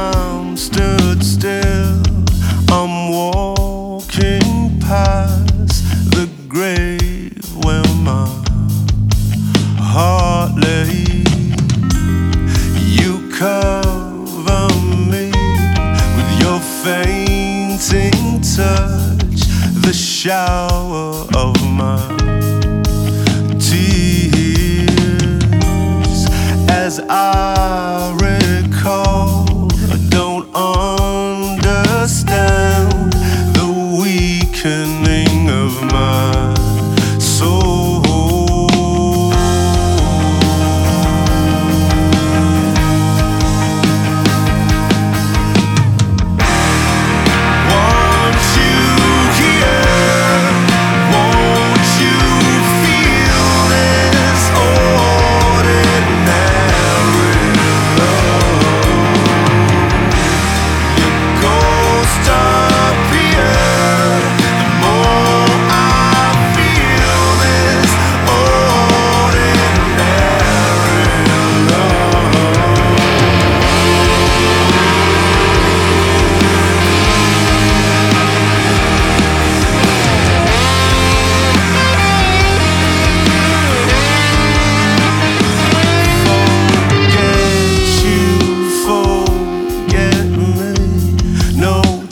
time stood still. I'm walking past the grave where my heart lay. You cover me with your fainting touch, the shower of my tears as I on.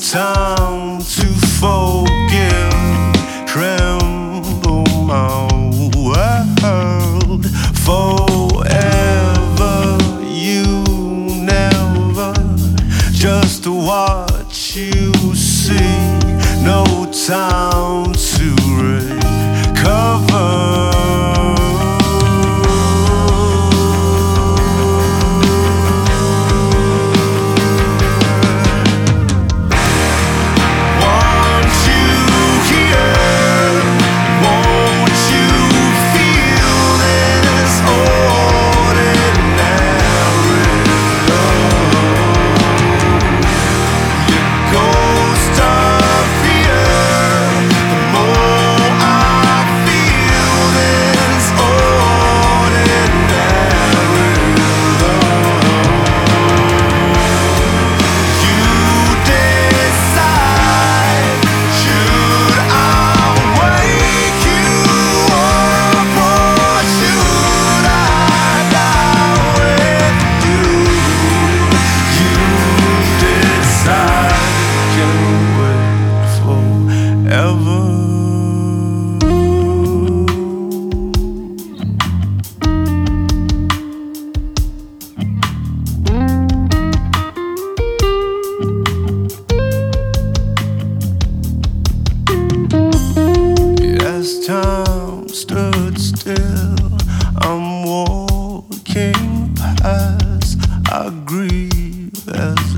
사 time stood still. I'm walking past. I grieve as